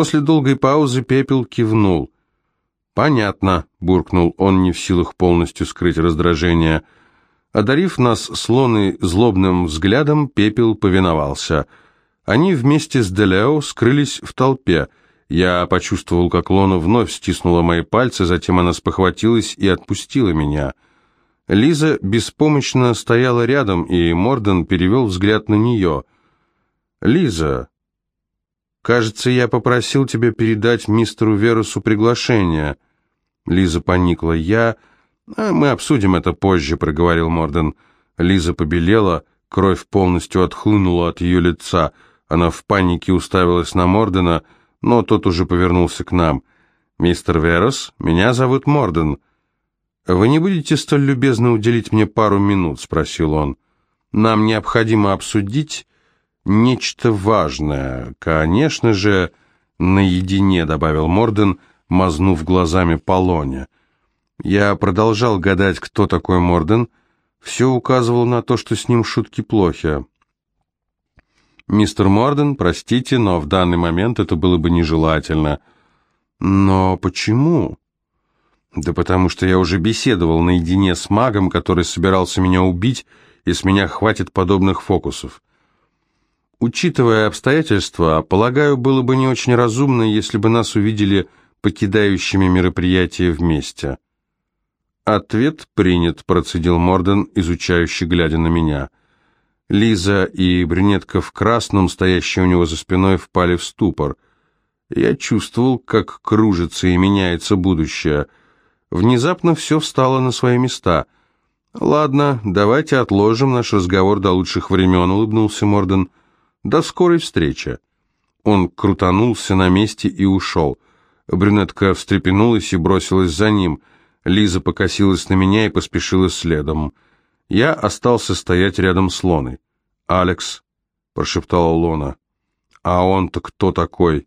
После долгой паузы Пепел кивнул. «Понятно», — буркнул он, не в силах полностью скрыть раздражение. Одарив нас слоны злобным взглядом, Пепел повиновался. Они вместе с Делео скрылись в толпе. Я почувствовал, как Лона вновь стиснула мои пальцы, затем она спохватилась и отпустила меня. Лиза беспомощно стояла рядом, и Морден перевел взгляд на нее. «Лиза, кажется, я попросил тебя передать мистеру Верусу приглашение». Лиза поникла. «Я...» а «Мы обсудим это позже», — проговорил Морден. Лиза побелела, кровь полностью отхлынула от ее лица. Она в панике уставилась на Мордена, но тот уже повернулся к нам. «Мистер Верус, меня зовут Морден». «Вы не будете столь любезно уделить мне пару минут?» — спросил он. «Нам необходимо обсудить нечто важное. Конечно же, наедине», — добавил Морден, — мазнув глазами по лоне. Я продолжал гадать, кто такой Морден. Все указывало на то, что с ним шутки плохи. «Мистер Морден, простите, но в данный момент это было бы нежелательно». «Но почему?» «Да потому что я уже беседовал наедине с магом, который собирался меня убить, и с меня хватит подобных фокусов. Учитывая обстоятельства, полагаю, было бы не очень разумно, если бы нас увидели покидающими мероприятие вместе. «Ответ принят», — процедил Морден, изучающий, глядя на меня. Лиза и брюнетка в красном, стоящие у него за спиной, впали в ступор. Я чувствовал, как кружится и меняется будущее. Внезапно все встало на свои места. «Ладно, давайте отложим наш разговор до лучших времен», — улыбнулся Морден. «До скорой встречи». Он крутанулся на месте и ушел. Брюнетка встрепенулась и бросилась за ним. Лиза покосилась на меня и поспешила следом. Я остался стоять рядом с Лоной. «Алекс», — прошептала Лона. «А он-то кто такой?»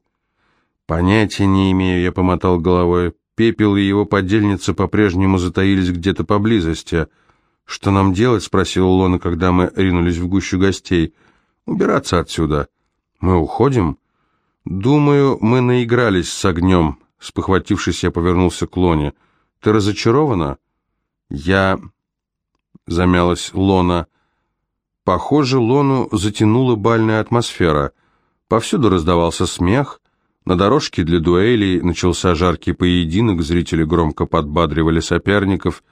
«Понятия не имею», — я помотал головой. Пепел и его подельница по-прежнему затаились где-то поблизости. «Что нам делать?» — спросила Лона, когда мы ринулись в гущу гостей. «Убираться отсюда». «Мы уходим?» «Думаю, мы наигрались с огнем», — спохватившись, я повернулся к Лоне. «Ты разочарована?» «Я...» — замялась Лона. Похоже, Лону затянула бальная атмосфера. Повсюду раздавался смех. На дорожке для дуэлей начался жаркий поединок, зрители громко подбадривали соперников.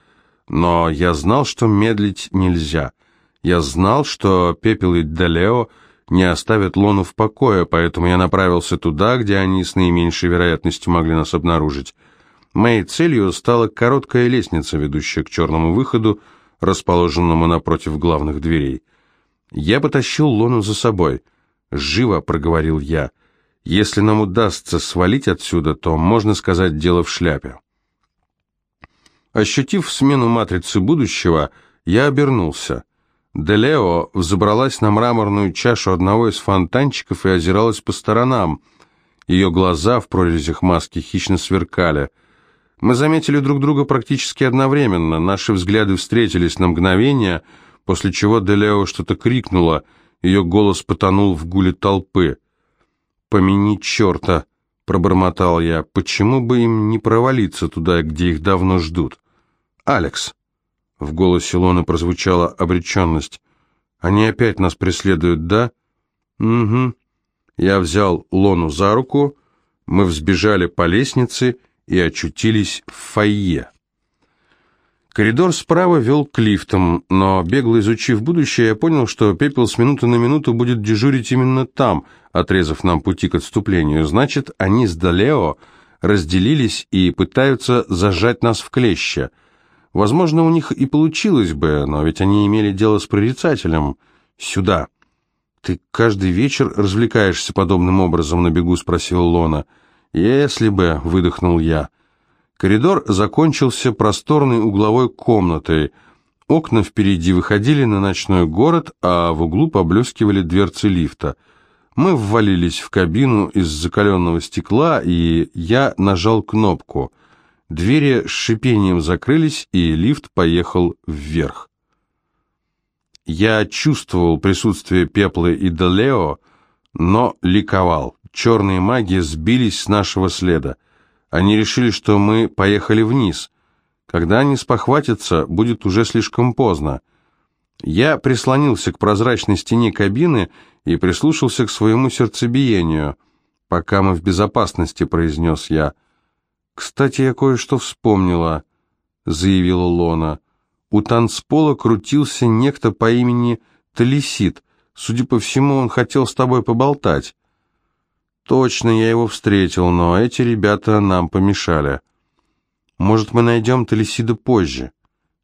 Но я знал, что медлить нельзя. Я знал, что Пепел и Далео — не оставят Лону в покое, поэтому я направился туда, где они с наименьшей вероятностью могли нас обнаружить. Моей целью стала короткая лестница, ведущая к черному выходу, расположенному напротив главных дверей. Я потащил Лону за собой. «Живо», — проговорил я. «Если нам удастся свалить отсюда, то, можно сказать, дело в шляпе». Ощутив смену матрицы будущего, я обернулся. Делео взобралась на мраморную чашу одного из фонтанчиков и озиралась по сторонам. Ее глаза в прорезях маски хищно сверкали. Мы заметили друг друга практически одновременно. Наши взгляды встретились на мгновение, после чего Делео что-то крикнула. Ее голос потонул в гуле толпы. «Помяни черта!» — пробормотал я. «Почему бы им не провалиться туда, где их давно ждут?» «Алекс!» В голосе Лоны прозвучала обреченность. «Они опять нас преследуют, да?» «Угу». Я взял Лону за руку, мы взбежали по лестнице и очутились в фойе. Коридор справа вел к лифтам, но, бегло изучив будущее, я понял, что пепел с минуты на минуту будет дежурить именно там, отрезав нам пути к отступлению. Значит, они с Далео разделились и пытаются зажать нас в клеща. Возможно, у них и получилось бы, но ведь они имели дело с прорицателем. Сюда. Ты каждый вечер развлекаешься подобным образом на бегу, спросил Лона. Если бы, выдохнул я. Коридор закончился просторной угловой комнатой. Окна впереди выходили на ночной город, а в углу поблескивали дверцы лифта. Мы ввалились в кабину из закаленного стекла, и я нажал кнопку — Двери с шипением закрылись, и лифт поехал вверх. Я чувствовал присутствие Пепла и Делео, но ликовал. черные маги сбились с нашего следа. Они решили, что мы поехали вниз. Когда они спохватятся, будет уже слишком поздно. Я прислонился к прозрачной стене кабины и прислушался к своему сердцебиению. «Пока мы в безопасности», — произнес я. «Кстати, я кое-что вспомнила», — заявила Лона. «У танцпола крутился некто по имени Талисид. Судя по всему, он хотел с тобой поболтать». «Точно, я его встретил, но эти ребята нам помешали». «Может, мы найдем Талисида позже?»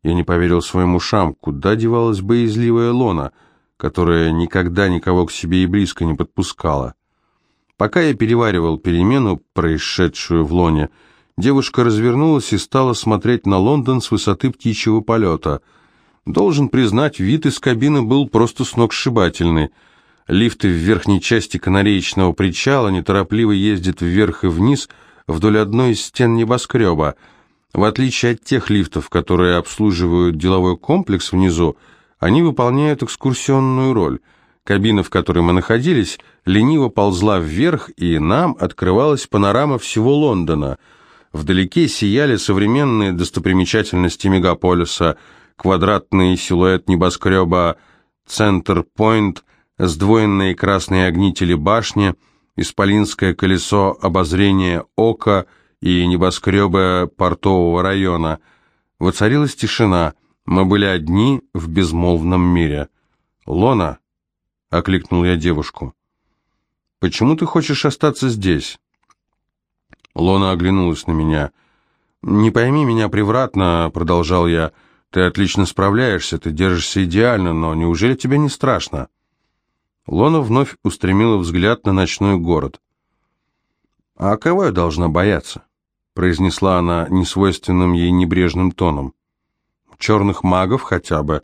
Я не поверил своим ушам. Куда девалась боязливая Лона, которая никогда никого к себе и близко не подпускала? Пока я переваривал перемену, происшедшую в Лоне, девушка развернулась и стала смотреть на Лондон с высоты птичьего полета. Должен признать, вид из кабины был просто сногсшибательный. Лифты в верхней части канареечного причала неторопливо ездят вверх и вниз вдоль одной из стен небоскреба — в отличие от тех лифтов, которые обслуживают деловой комплекс внизу, они выполняют экскурсионную роль. Кабина, в которой мы находились, лениво ползла вверх, и нам открывалась панорама всего Лондона. Вдалеке сияли современные достопримечательности мегаполиса, квадратный силуэт небоскреба Центр-Пойнт, сдвоенные красные огни телебашни, исполинское колесо обозрения ока — и небоскребы портового района. Воцарилась тишина, мы были одни в безмолвном мире. «Лона», — окликнул я девушку, — «почему ты хочешь остаться здесь?» Лона оглянулась на меня. «Не пойми меня превратно», — продолжал я, — «ты отлично справляешься, ты держишься идеально, но неужели тебе не страшно?» Лона вновь устремила взгляд на ночной город. «А кого я должна бояться?» произнесла она несвойственным ей небрежным тоном. «Черных магов хотя бы.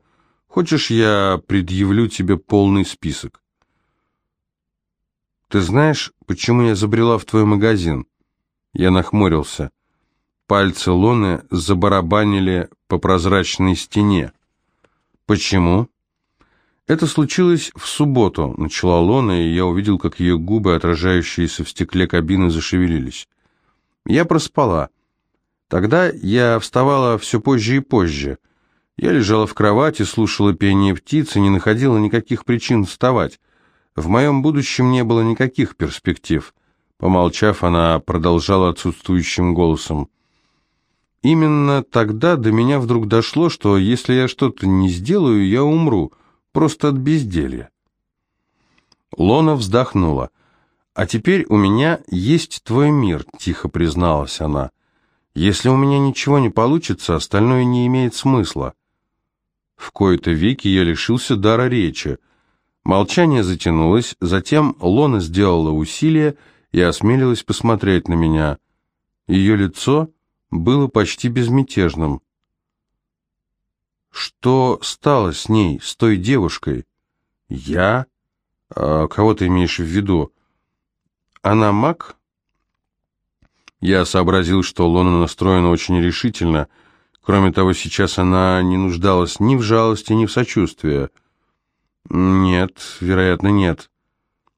Хочешь, я предъявлю тебе полный список?» «Ты знаешь, почему я забрела в твой магазин?» Я нахмурился. Пальцы Лоны забарабанили по прозрачной стене. «Почему?» «Это случилось в субботу», — начала Лона, и я увидел, как ее губы, отражающиеся в стекле кабины, зашевелились. Я проспала. Тогда я вставала все позже и позже. Я лежала в кровати, слушала пение птиц и не находила никаких причин вставать. В моем будущем не было никаких перспектив. Помолчав, она продолжала отсутствующим голосом. Именно тогда до меня вдруг дошло, что если я что-то не сделаю, я умру, просто от безделья. Лона вздохнула. «А теперь у меня есть твой мир», — тихо призналась она. «Если у меня ничего не получится, остальное не имеет смысла». В кои-то веки я лишился дара речи. Молчание затянулось, затем Лона сделала усилие и осмелилась посмотреть на меня. Ее лицо было почти безмятежным. «Что стало с ней, с той девушкой?» «Я? А кого ты имеешь в виду?» Она маг? Я сообразил, что Лона настроена очень решительно. Кроме того, сейчас она не нуждалась ни в жалости, ни в сочувствии. Нет, вероятно, нет.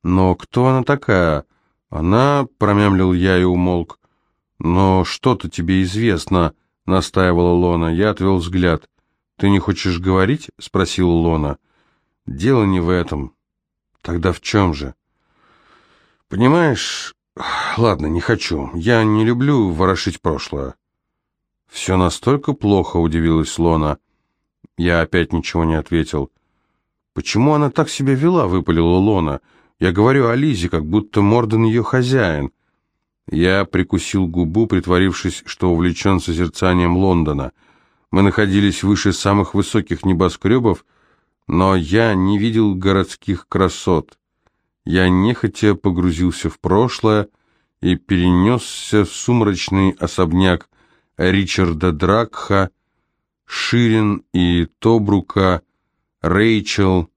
Но кто она такая? Она, промямлил я и умолк. Но что-то тебе известно, настаивала Лона. Я отвел взгляд. Ты не хочешь говорить? спросила Лона. Дело не в этом. Тогда в чем же? Понимаешь, ладно, не хочу. Я не люблю ворошить прошлое. Все настолько плохо, удивилась Лона. Я опять ничего не ответил. Почему она так себя вела, выпалила Лона. Я говорю о Лизе, как будто Морден ее хозяин. Я прикусил губу, притворившись, что увлечен созерцанием Лондона. Мы находились выше самых высоких небоскребов, но я не видел городских красот. Я нехотя погрузился в прошлое и перенесся в сумрачный особняк Ричарда Дракха, Ширин и Тобрука, Рэйчел.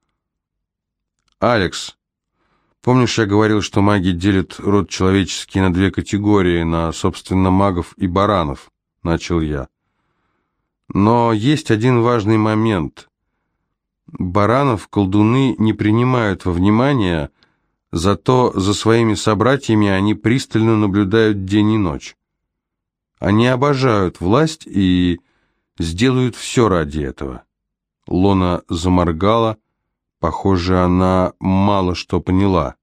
«Алекс, помнишь, я говорил, что маги делят род человеческий на две категории, на, собственно, магов и баранов?» — начал я. «Но есть один важный момент. Баранов колдуны не принимают во внимание, Зато за своими собратьями они пристально наблюдают день и ночь. Они обожают власть и сделают все ради этого. Лона заморгала, похоже, она мало что поняла.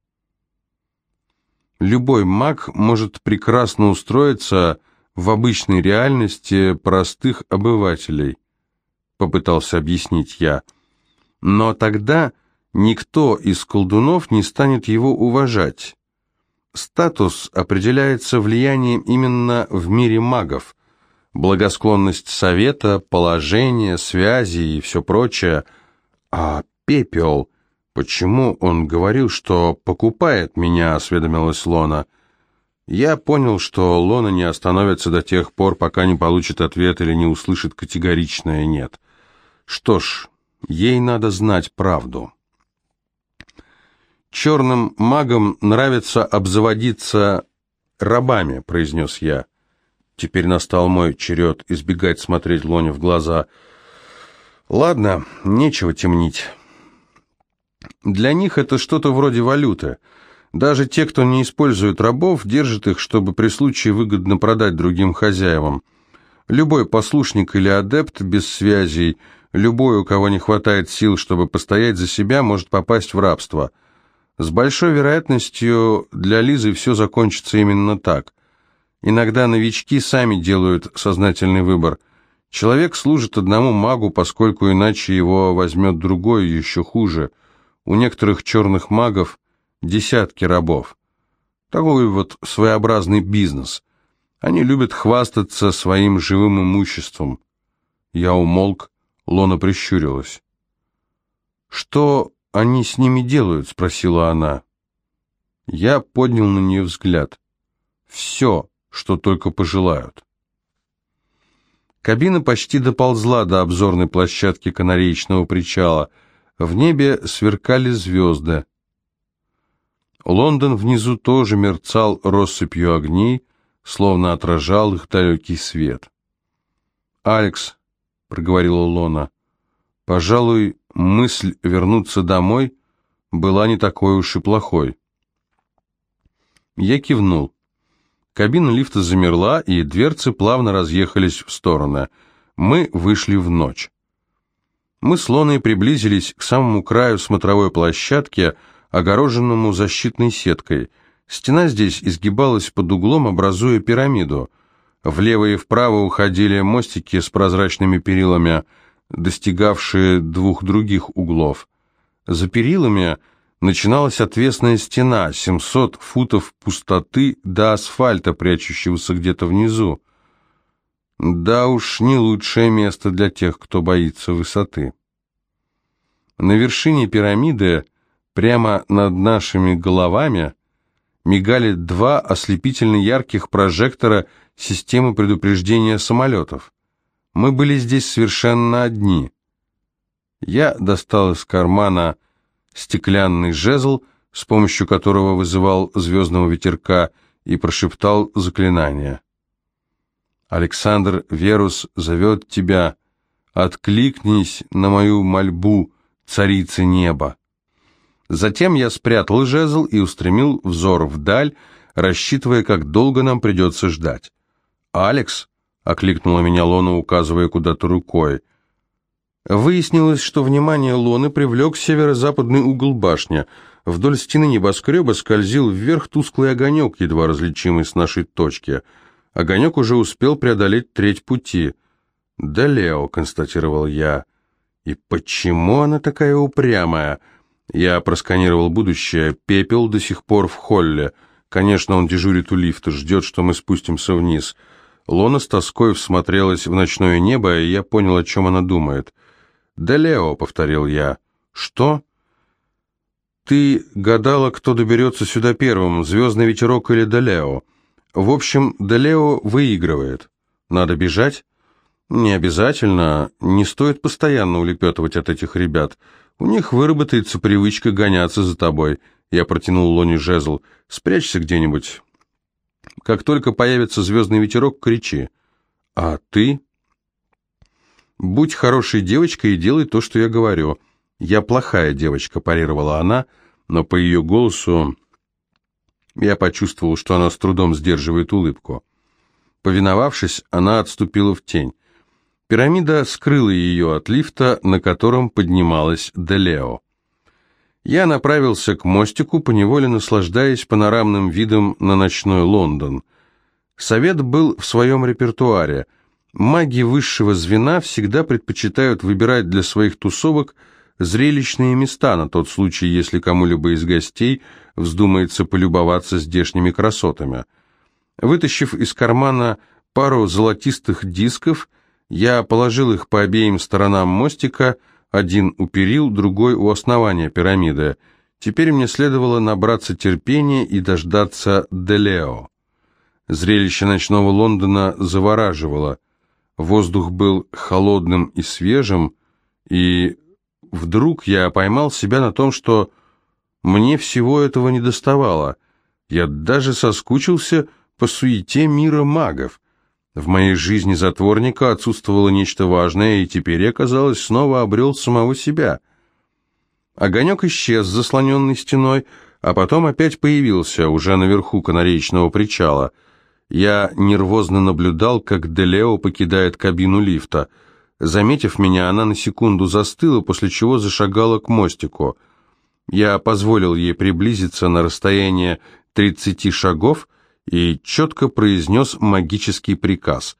Любой маг может прекрасно устроиться в обычной реальности простых обывателей, попытался объяснить я. Но тогда никто из колдунов не станет его уважать. Статус определяется влиянием именно в мире магов. Благосклонность совета, положение, связи и все прочее. А пепел... Почему он говорил, что покупает меня, осведомилась Лона. Я понял, что Лона не остановится до тех пор, пока не получит ответ или не услышит категоричное «нет». Что ж, ей надо знать правду. «Черным магам нравится обзаводиться рабами», — произнес я. Теперь настал мой черед избегать смотреть Лоне в глаза. «Ладно, нечего темнить». Для них это что-то вроде валюты. Даже те, кто не использует рабов, держат их, чтобы при случае выгодно продать другим хозяевам. Любой послушник или адепт без связей, любой, у кого не хватает сил, чтобы постоять за себя, может попасть в рабство. С большой вероятностью для Лизы все закончится именно так. Иногда новички сами делают сознательный выбор. Человек служит одному магу, поскольку иначе его возьмет другой, еще хуже – у некоторых черных магов десятки рабов. Такой вот своеобразный бизнес. Они любят хвастаться своим живым имуществом. Я умолк, Лона прищурилась. «Что они с ними делают?» — спросила она. Я поднял на нее взгляд. «Все, что только пожелают». Кабина почти доползла до обзорной площадки канареечного причала — в небе сверкали звезды. Лондон внизу тоже мерцал россыпью огней, словно отражал их далекий свет. «Алекс», — проговорила Лона, — «пожалуй, мысль вернуться домой была не такой уж и плохой». Я кивнул. Кабина лифта замерла, и дверцы плавно разъехались в стороны. Мы вышли в ночь. Мы с Лоной приблизились к самому краю смотровой площадки, огороженному защитной сеткой. Стена здесь изгибалась под углом, образуя пирамиду. Влево и вправо уходили мостики с прозрачными перилами, достигавшие двух других углов. За перилами начиналась отвесная стена, 700 футов пустоты до асфальта, прячущегося где-то внизу. Да уж, не лучшее место для тех, кто боится высоты. На вершине пирамиды, прямо над нашими головами, мигали два ослепительно ярких прожектора системы предупреждения самолетов. Мы были здесь совершенно одни. Я достал из кармана стеклянный жезл, с помощью которого вызывал звездного ветерка, и прошептал заклинание. Александр Верус зовет тебя. Откликнись на мою мольбу, царицы неба. Затем я спрятал жезл и устремил взор вдаль, рассчитывая, как долго нам придется ждать. «Алекс?» — окликнула меня Лона, указывая куда-то рукой. Выяснилось, что внимание Лоны привлек северо-западный угол башни. Вдоль стены небоскреба скользил вверх тусклый огонек, едва различимый с нашей точки — Огонек уже успел преодолеть треть пути. «Да, Лео», — констатировал я. «И почему она такая упрямая?» Я просканировал будущее. Пепел до сих пор в холле. Конечно, он дежурит у лифта, ждет, что мы спустимся вниз. Лона с тоской всмотрелась в ночное небо, и я понял, о чем она думает. «Да, Лео», — повторил я. «Что?» «Ты гадала, кто доберется сюда первым, звездный ветерок или Далео?» В общем, Делео выигрывает. Надо бежать? Не обязательно, не стоит постоянно улепетывать от этих ребят. У них выработается привычка гоняться за тобой. Я протянул Лоне жезл. Спрячься где-нибудь. Как только появится звездный ветерок, кричи. А ты? Будь хорошей девочкой и делай то, что я говорю. Я плохая девочка, парировала она, но по ее голосу я почувствовал, что она с трудом сдерживает улыбку. Повиновавшись, она отступила в тень. Пирамида скрыла ее от лифта, на котором поднималась Делео. Я направился к мостику, поневоле наслаждаясь панорамным видом на ночной Лондон. Совет был в своем репертуаре. Маги высшего звена всегда предпочитают выбирать для своих тусовок зрелищные места на тот случай, если кому-либо из гостей вздумается полюбоваться здешними красотами. Вытащив из кармана пару золотистых дисков, я положил их по обеим сторонам мостика, один у перил, другой у основания пирамиды. Теперь мне следовало набраться терпения и дождаться Делео. Зрелище ночного Лондона завораживало. Воздух был холодным и свежим, и вдруг я поймал себя на том, что мне всего этого не доставало. Я даже соскучился по суете мира магов. В моей жизни затворника отсутствовало нечто важное, и теперь я, казалось, снова обрел самого себя. Огонек исчез, заслоненный стеной, а потом опять появился, уже наверху канареечного причала. Я нервозно наблюдал, как Делео покидает кабину лифта. Заметив меня, она на секунду застыла, после чего зашагала к мостику. Я позволил ей приблизиться на расстояние тридцати шагов, и четко произнес магический приказ.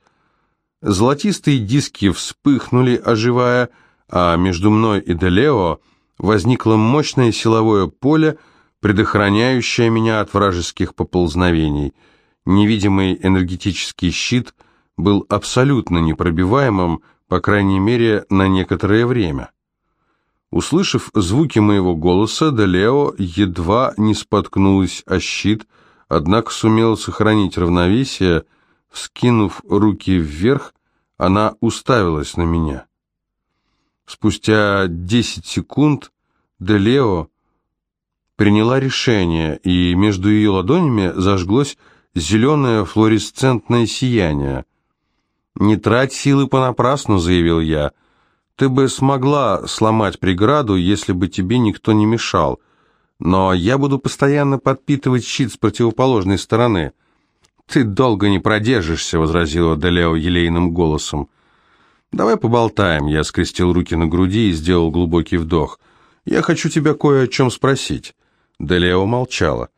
Золотистые диски вспыхнули, оживая, а между мной и Делео возникло мощное силовое поле, предохраняющее меня от вражеских поползновений. Невидимый энергетический щит был абсолютно непробиваемым, по крайней мере, на некоторое время. Услышав звуки моего голоса, Делео едва не споткнулась о щит, однако сумела сохранить равновесие, вскинув руки вверх, она уставилась на меня. Спустя десять секунд Делео приняла решение, и между ее ладонями зажглось зеленое флуоресцентное сияние. «Не трать силы понапрасну», — заявил я. «Ты бы смогла сломать преграду, если бы тебе никто не мешал но я буду постоянно подпитывать щит с противоположной стороны». «Ты долго не продержишься», — возразила Делео елейным голосом. «Давай поболтаем», — я скрестил руки на груди и сделал глубокий вдох. «Я хочу тебя кое о чем спросить». Делео молчала.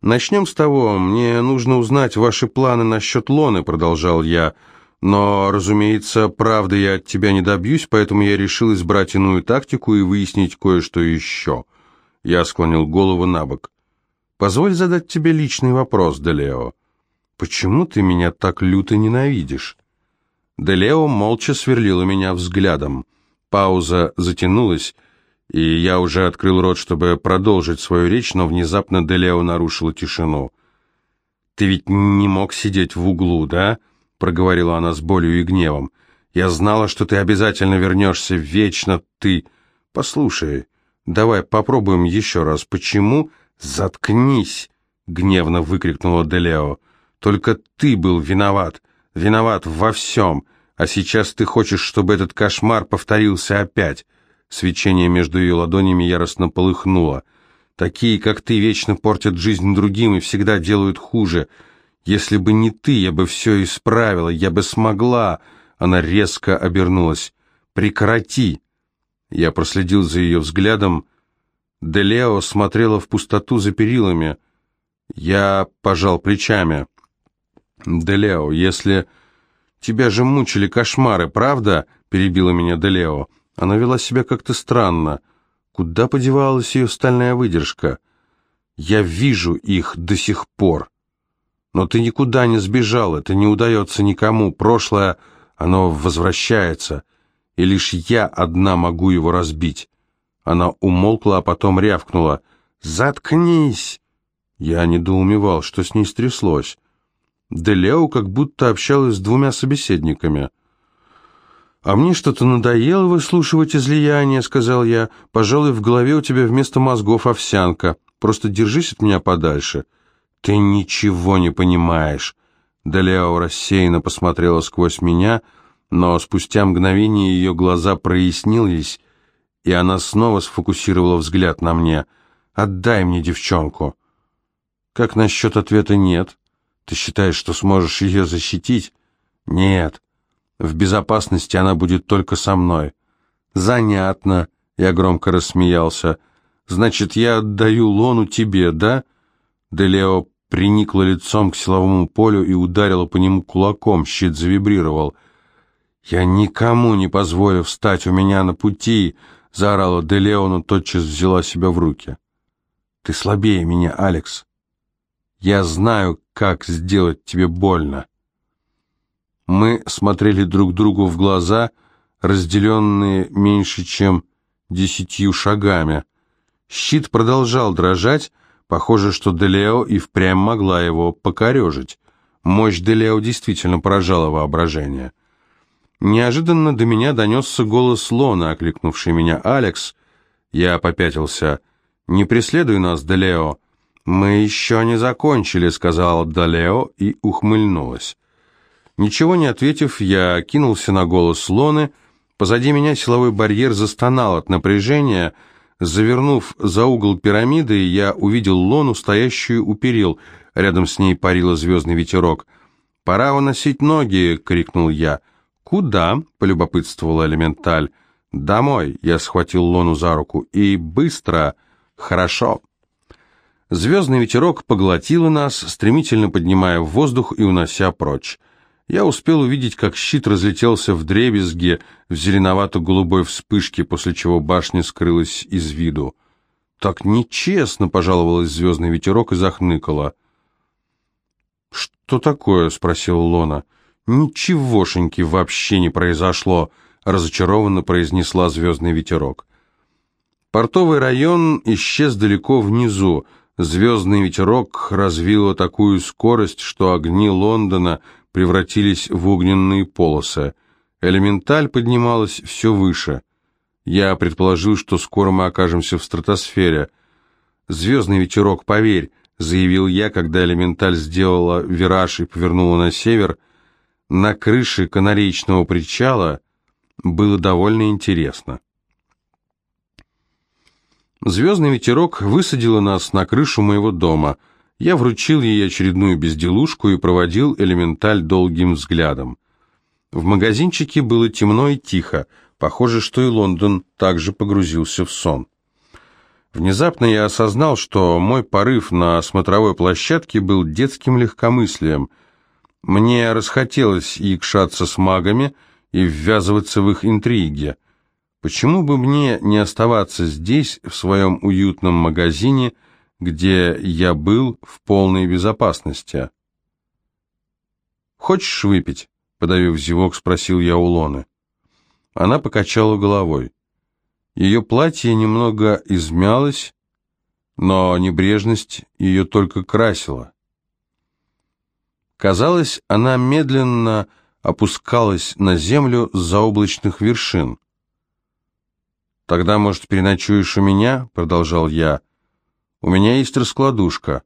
«Начнем с того, мне нужно узнать ваши планы насчет Лоны», — продолжал я. «Но, разумеется, правды я от тебя не добьюсь, поэтому я решил избрать иную тактику и выяснить кое-что еще». Я склонил голову на бок. «Позволь задать тебе личный вопрос, Делео. Почему ты меня так люто ненавидишь?» Делео молча сверлила меня взглядом. Пауза затянулась, и я уже открыл рот, чтобы продолжить свою речь, но внезапно Делео нарушила тишину. «Ты ведь не мог сидеть в углу, да?» — проговорила она с болью и гневом. «Я знала, что ты обязательно вернешься, вечно ты...» «Послушай, Давай попробуем еще раз. Почему? Заткнись, гневно выкрикнула Делео. Только ты был виноват. Виноват во всем. А сейчас ты хочешь, чтобы этот кошмар повторился опять. Свечение между ее ладонями яростно полыхнуло. Такие, как ты, вечно портят жизнь другим и всегда делают хуже. Если бы не ты, я бы все исправила, я бы смогла. Она резко обернулась. Прекрати. Я проследил за ее взглядом. Делео смотрела в пустоту за перилами. Я пожал плечами. «Делео, если... Тебя же мучили кошмары, правда?» — перебила меня Делео. Она вела себя как-то странно. Куда подевалась ее стальная выдержка? «Я вижу их до сих пор. Но ты никуда не сбежал, это не удается никому. Прошлое, оно возвращается и лишь я одна могу его разбить. Она умолкла, а потом рявкнула. «Заткнись!» Я недоумевал, что с ней стряслось. Делео как будто общалась с двумя собеседниками. «А мне что-то надоело выслушивать излияние», — сказал я. «Пожалуй, в голове у тебя вместо мозгов овсянка. Просто держись от меня подальше». «Ты ничего не понимаешь». Делео рассеянно посмотрела сквозь меня — но спустя мгновение ее глаза прояснились, и она снова сфокусировала взгляд на мне. Отдай мне девчонку». «Как насчет ответа «нет»? Ты считаешь, что сможешь ее защитить?» «Нет. В безопасности она будет только со мной». «Занятно», — я громко рассмеялся. «Значит, я отдаю Лону тебе, да?» Делео приникла лицом к силовому полю и ударила по нему кулаком, щит завибрировал. «Я никому не позволю встать у меня на пути!» — заорала Делео, но тотчас взяла себя в руки. «Ты слабее меня, Алекс. Я знаю, как сделать тебе больно». Мы смотрели друг другу в глаза, разделенные меньше, чем десятью шагами. Щит продолжал дрожать, Похоже, что Делео и впрямь могла его покорежить. Мощь Делео действительно поражала воображение. Неожиданно до меня донесся голос Лона, окликнувший меня «Алекс». Я попятился. «Не преследуй нас, Делео». «Мы еще не закончили», — сказала Делео и ухмыльнулась. Ничего не ответив, я кинулся на голос Лоны. Позади меня силовой барьер застонал от напряжения — Завернув за угол пирамиды, я увидел Лону, стоящую у перил. Рядом с ней парила звездный ветерок. «Пора уносить ноги!» — крикнул я. «Куда?» — полюбопытствовала элементаль. «Домой!» — я схватил Лону за руку. «И быстро!» «Хорошо!» Звездный ветерок поглотил нас, стремительно поднимая в воздух и унося прочь. Я успел увидеть, как щит разлетелся в дребезге в зеленовато-голубой вспышке, после чего башня скрылась из виду. «Так нечестно!» — пожаловалась звездный ветерок и захныкала. «Что такое?» — спросил Лона. «Ничегошеньки вообще не произошло», — разочарованно произнесла звездный ветерок. Портовый район исчез далеко внизу. Звездный ветерок развил такую скорость, что огни Лондона — превратились в огненные полосы. Элементаль поднималась все выше. Я предположил, что скоро мы окажемся в стратосфере. «Звездный ветерок, поверь», — заявил я, когда элементаль сделала вираж и повернула на север. На крыше канареечного причала было довольно интересно. Звездный ветерок высадила нас на крышу моего дома — я вручил ей очередную безделушку и проводил элементаль долгим взглядом. В магазинчике было темно и тихо, похоже, что и Лондон также погрузился в сон. Внезапно я осознал, что мой порыв на смотровой площадке был детским легкомыслием. Мне расхотелось якшаться с магами и ввязываться в их интриги. Почему бы мне не оставаться здесь, в своем уютном магазине, где я был в полной безопасности. «Хочешь выпить?» — подавив зевок, спросил я у Лоны. Она покачала головой. Ее платье немного измялось, но небрежность ее только красила. Казалось, она медленно опускалась на землю с заоблачных вершин. «Тогда, может, переночуешь у меня?» — продолжал я. У меня есть раскладушка.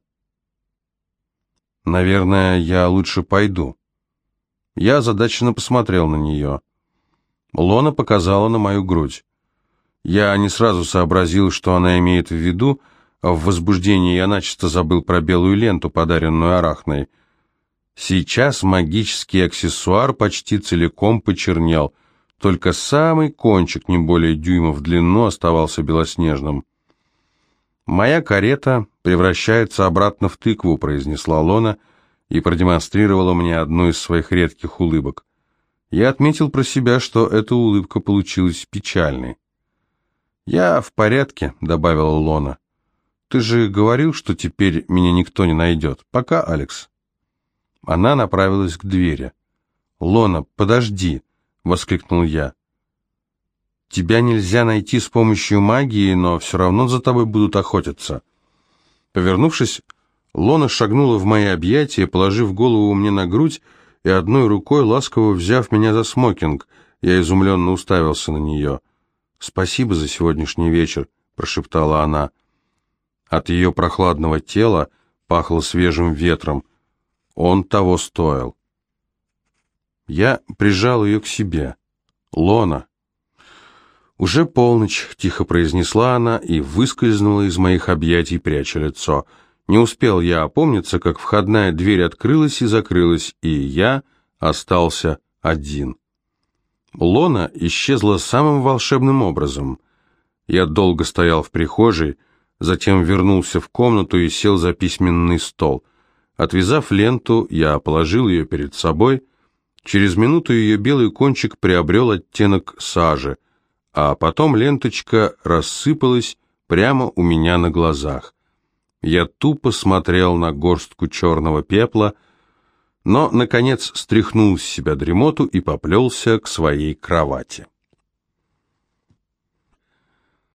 Наверное, я лучше пойду. Я озадаченно посмотрел на нее. Лона показала на мою грудь. Я не сразу сообразил, что она имеет в виду, а в возбуждении я начисто забыл про белую ленту, подаренную Арахной. Сейчас магический аксессуар почти целиком почернел, только самый кончик, не более дюйма в длину, оставался белоснежным. «Моя карета превращается обратно в тыкву», — произнесла Лона и продемонстрировала мне одну из своих редких улыбок. Я отметил про себя, что эта улыбка получилась печальной. «Я в порядке», — добавила Лона. «Ты же говорил, что теперь меня никто не найдет. Пока, Алекс». Она направилась к двери. «Лона, подожди!» — воскликнул я. Тебя нельзя найти с помощью магии, но все равно за тобой будут охотиться. Повернувшись, Лона шагнула в мои объятия, положив голову мне на грудь и одной рукой ласково взяв меня за смокинг. Я изумленно уставился на нее. «Спасибо за сегодняшний вечер», — прошептала она. От ее прохладного тела пахло свежим ветром. Он того стоил. Я прижал ее к себе. «Лона». «Уже полночь», — тихо произнесла она и выскользнула из моих объятий, пряча лицо. Не успел я опомниться, как входная дверь открылась и закрылась, и я остался один. Лона исчезла самым волшебным образом. Я долго стоял в прихожей, затем вернулся в комнату и сел за письменный стол. Отвязав ленту, я положил ее перед собой. Через минуту ее белый кончик приобрел оттенок сажи, а потом ленточка рассыпалась прямо у меня на глазах. Я тупо смотрел на горстку черного пепла, но, наконец, стряхнул с себя дремоту и поплелся к своей кровати.